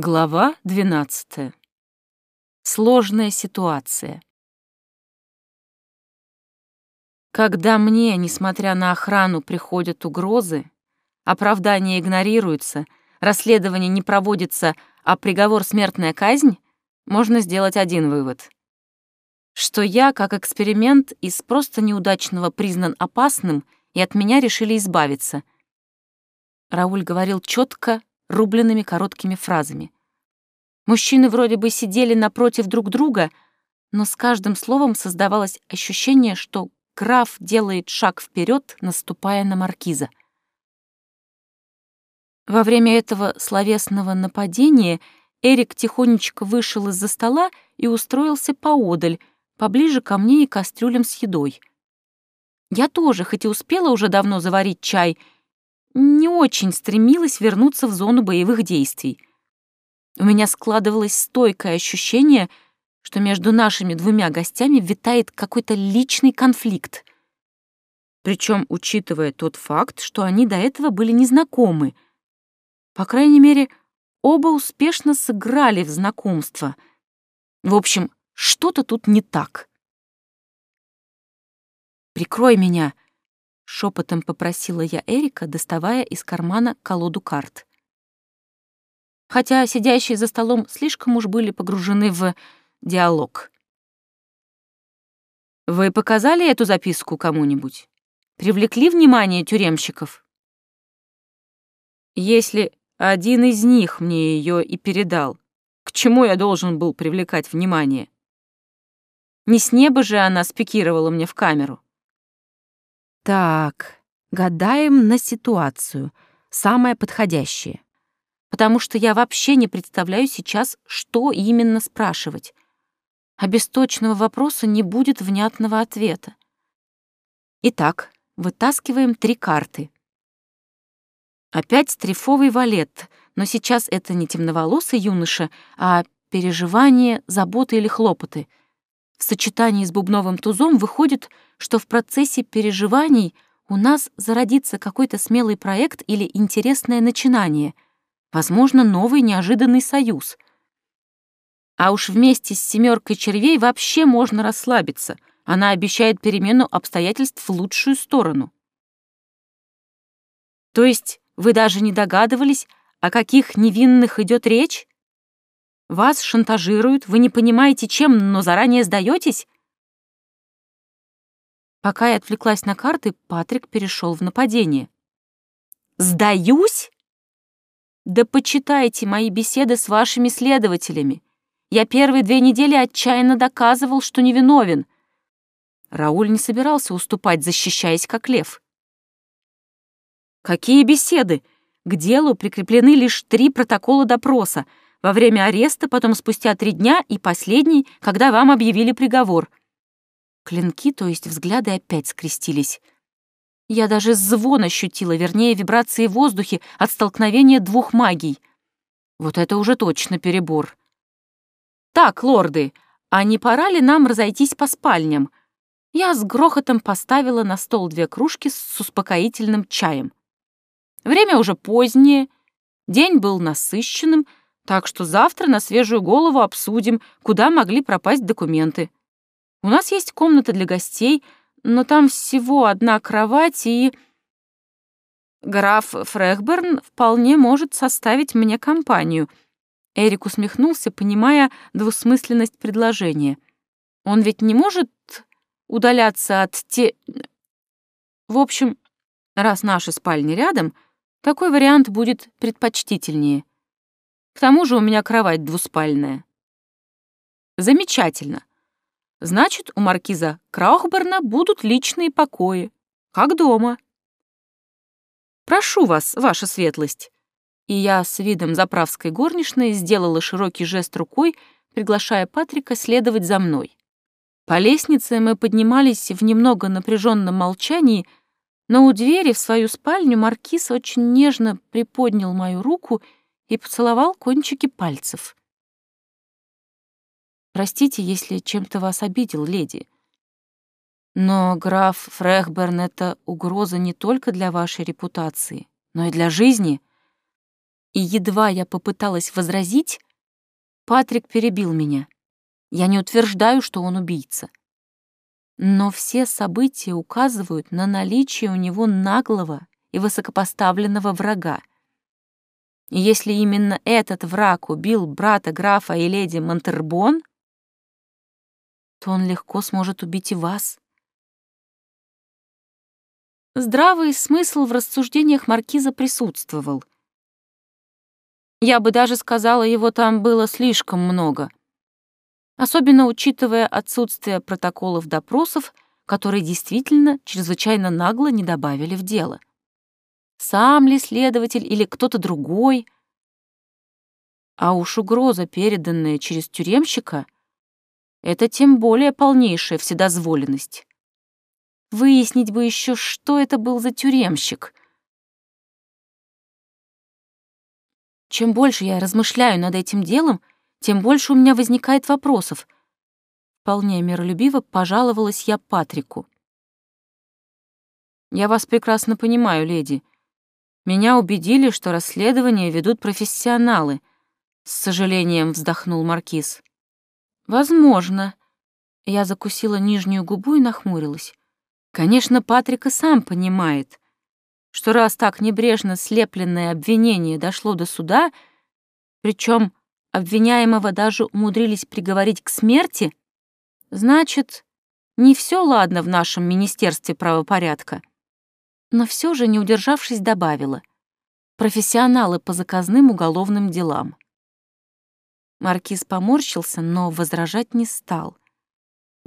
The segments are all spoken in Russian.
Глава 12. Сложная ситуация. Когда мне, несмотря на охрану, приходят угрозы, оправдания игнорируются, расследование не проводится, а приговор смертная казнь, можно сделать один вывод. Что я, как эксперимент, из просто неудачного признан опасным, и от меня решили избавиться. Рауль говорил четко, рубленными короткими фразами. Мужчины вроде бы сидели напротив друг друга, но с каждым словом создавалось ощущение, что граф делает шаг вперед, наступая на маркиза. Во время этого словесного нападения Эрик тихонечко вышел из-за стола и устроился поодаль, поближе ко мне и кастрюлям с едой. Я тоже, хоть и успела уже давно заварить чай, не очень стремилась вернуться в зону боевых действий. У меня складывалось стойкое ощущение, что между нашими двумя гостями витает какой-то личный конфликт. Причем, учитывая тот факт, что они до этого были незнакомы. По крайней мере, оба успешно сыграли в знакомство. В общем, что-то тут не так. «Прикрой меня!» Шепотом попросила я Эрика, доставая из кармана колоду карт. Хотя сидящие за столом слишком уж были погружены в диалог. «Вы показали эту записку кому-нибудь? Привлекли внимание тюремщиков?» «Если один из них мне ее и передал, к чему я должен был привлекать внимание? Не с неба же она спикировала мне в камеру». Так, гадаем на ситуацию, самое подходящее. Потому что я вообще не представляю сейчас, что именно спрашивать. А без точного вопроса не будет внятного ответа. Итак, вытаскиваем три карты. Опять стрифовый валет, но сейчас это не темноволосый юноша, а переживание, заботы или хлопоты. В сочетании с бубновым тузом выходит, что в процессе переживаний у нас зародится какой-то смелый проект или интересное начинание, возможно, новый неожиданный союз. А уж вместе с семеркой червей вообще можно расслабиться. Она обещает перемену обстоятельств в лучшую сторону. То есть вы даже не догадывались, о каких невинных идет речь? Вас шантажируют, вы не понимаете, чем, но заранее сдаетесь? Пока я отвлеклась на карты, Патрик перешел в нападение. «Сдаюсь? Да почитайте мои беседы с вашими следователями. Я первые две недели отчаянно доказывал, что невиновен». Рауль не собирался уступать, защищаясь как лев. «Какие беседы? К делу прикреплены лишь три протокола допроса. Во время ареста, потом спустя три дня и последний, когда вам объявили приговор. Клинки, то есть взгляды, опять скрестились. Я даже звон ощутила, вернее, вибрации в воздухе от столкновения двух магий. Вот это уже точно перебор. «Так, лорды, а не пора ли нам разойтись по спальням?» Я с грохотом поставила на стол две кружки с успокоительным чаем. Время уже позднее, день был насыщенным, так что завтра на свежую голову обсудим, куда могли пропасть документы. У нас есть комната для гостей, но там всего одна кровать и... Граф Фрехберн вполне может составить мне компанию. Эрик усмехнулся, понимая двусмысленность предложения. Он ведь не может удаляться от те... В общем, раз наши спальни рядом, такой вариант будет предпочтительнее. К тому же у меня кровать двуспальная. Замечательно. Значит, у маркиза Краухберна будут личные покои, как дома. Прошу вас, ваша светлость. И я с видом заправской горничной сделала широкий жест рукой, приглашая Патрика следовать за мной. По лестнице мы поднимались в немного напряженном молчании, но у двери в свою спальню маркиз очень нежно приподнял мою руку и поцеловал кончики пальцев. Простите, если чем-то вас обидел, леди. Но граф Фрехберн — это угроза не только для вашей репутации, но и для жизни. И едва я попыталась возразить, Патрик перебил меня. Я не утверждаю, что он убийца. Но все события указывают на наличие у него наглого и высокопоставленного врага. И если именно этот враг убил брата графа и леди Монтербон, то он легко сможет убить и вас. Здравый смысл в рассуждениях маркиза присутствовал. Я бы даже сказала, его там было слишком много. Особенно учитывая отсутствие протоколов допросов, которые действительно чрезвычайно нагло не добавили в дело. Сам ли следователь или кто-то другой? А уж угроза, переданная через тюремщика, это тем более полнейшая вседозволенность. Выяснить бы еще, что это был за тюремщик. Чем больше я размышляю над этим делом, тем больше у меня возникает вопросов. Вполне миролюбиво пожаловалась я Патрику. «Я вас прекрасно понимаю, леди. Меня убедили, что расследование ведут профессионалы», — с сожалением вздохнул Маркиз. «Возможно». Я закусила нижнюю губу и нахмурилась. Конечно, Патрик и сам понимает, что раз так небрежно слепленное обвинение дошло до суда, причем обвиняемого даже умудрились приговорить к смерти, значит, не все ладно в нашем Министерстве правопорядка. Но все же, не удержавшись, добавила «профессионалы по заказным уголовным делам». Маркиз поморщился, но возражать не стал —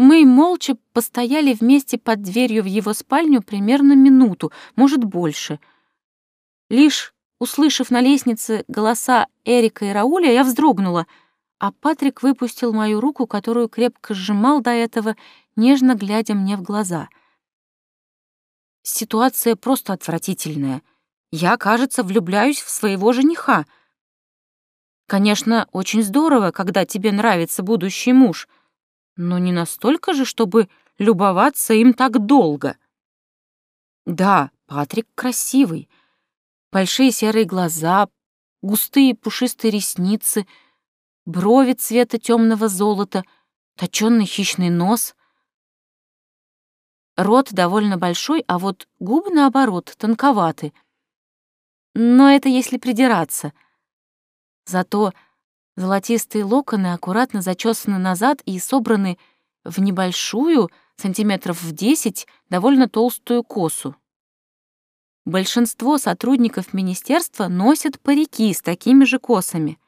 мы молча постояли вместе под дверью в его спальню примерно минуту, может, больше. Лишь услышав на лестнице голоса Эрика и Рауля, я вздрогнула, а Патрик выпустил мою руку, которую крепко сжимал до этого, нежно глядя мне в глаза. Ситуация просто отвратительная. Я, кажется, влюбляюсь в своего жениха. Конечно, очень здорово, когда тебе нравится будущий муж — но не настолько же, чтобы любоваться им так долго. Да, Патрик красивый. Большие серые глаза, густые пушистые ресницы, брови цвета темного золота, точёный хищный нос. Рот довольно большой, а вот губы, наоборот, тонковаты. Но это если придираться. Зато Золотистые локоны аккуратно зачесаны назад и собраны в небольшую, сантиметров в десять, довольно толстую косу. Большинство сотрудников министерства носят парики с такими же косами,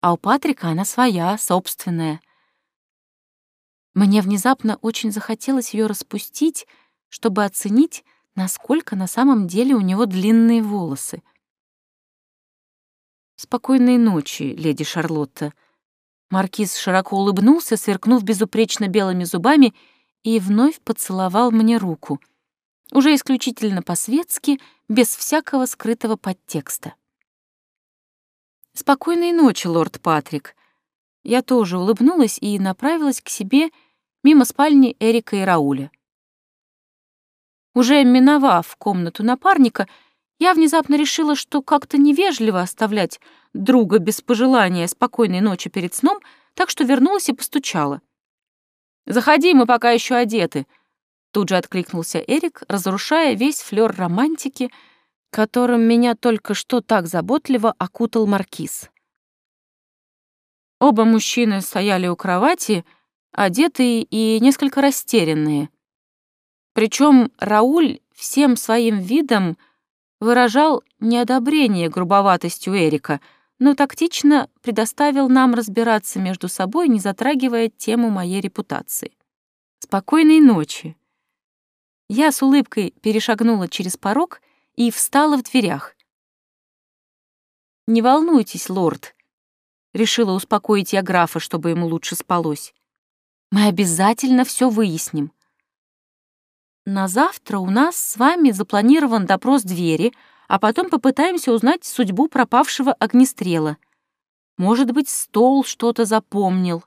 а у Патрика она своя, собственная. Мне внезапно очень захотелось ее распустить, чтобы оценить, насколько на самом деле у него длинные волосы. «Спокойной ночи, леди Шарлотта». Маркиз широко улыбнулся, сверкнув безупречно белыми зубами, и вновь поцеловал мне руку. Уже исключительно по-светски, без всякого скрытого подтекста. «Спокойной ночи, лорд Патрик». Я тоже улыбнулась и направилась к себе мимо спальни Эрика и Рауля. Уже миновав комнату напарника, я внезапно решила, что как-то невежливо оставлять друга без пожелания спокойной ночи перед сном, так что вернулась и постучала. «Заходи, мы пока еще одеты», — тут же откликнулся Эрик, разрушая весь флёр романтики, которым меня только что так заботливо окутал маркиз. Оба мужчины стояли у кровати, одетые и несколько растерянные. Причем Рауль всем своим видом — выражал неодобрение грубоватостью Эрика, но тактично предоставил нам разбираться между собой, не затрагивая тему моей репутации. Спокойной ночи. Я с улыбкой перешагнула через порог и встала в дверях. «Не волнуйтесь, лорд», — решила успокоить я графа, чтобы ему лучше спалось. «Мы обязательно все выясним. На завтра у нас с вами запланирован допрос двери, а потом попытаемся узнать судьбу пропавшего огнестрела. Может быть, стол что-то запомнил.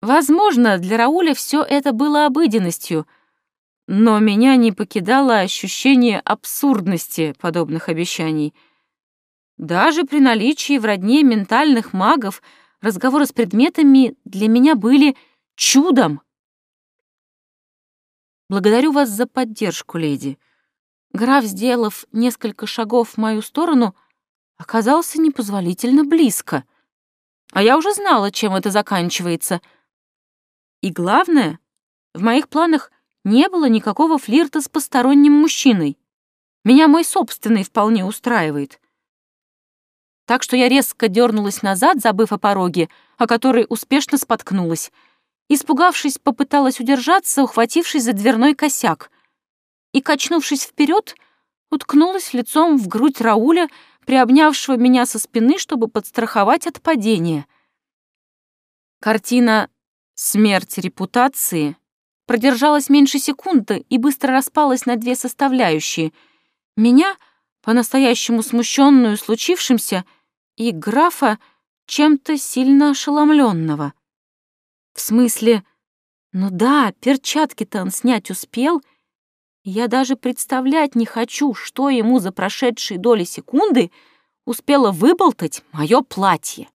Возможно, для Рауля все это было обыденностью, но меня не покидало ощущение абсурдности подобных обещаний. Даже при наличии в родне ментальных магов разговоры с предметами для меня были чудом. Благодарю вас за поддержку, леди. Граф, сделав несколько шагов в мою сторону, оказался непозволительно близко. А я уже знала, чем это заканчивается. И главное, в моих планах не было никакого флирта с посторонним мужчиной. Меня мой собственный вполне устраивает. Так что я резко дернулась назад, забыв о пороге, о которой успешно споткнулась. Испугавшись, попыталась удержаться, ухватившись за дверной косяк. И, качнувшись вперед, уткнулась лицом в грудь Рауля, приобнявшего меня со спины, чтобы подстраховать от падения. Картина «Смерть репутации» продержалась меньше секунды и быстро распалась на две составляющие. Меня, по-настоящему смущенную случившимся, и графа, чем-то сильно ошеломленного. В смысле, ну да, перчатки-то он снять успел. Я даже представлять не хочу, что ему за прошедшие доли секунды успело выболтать мое платье.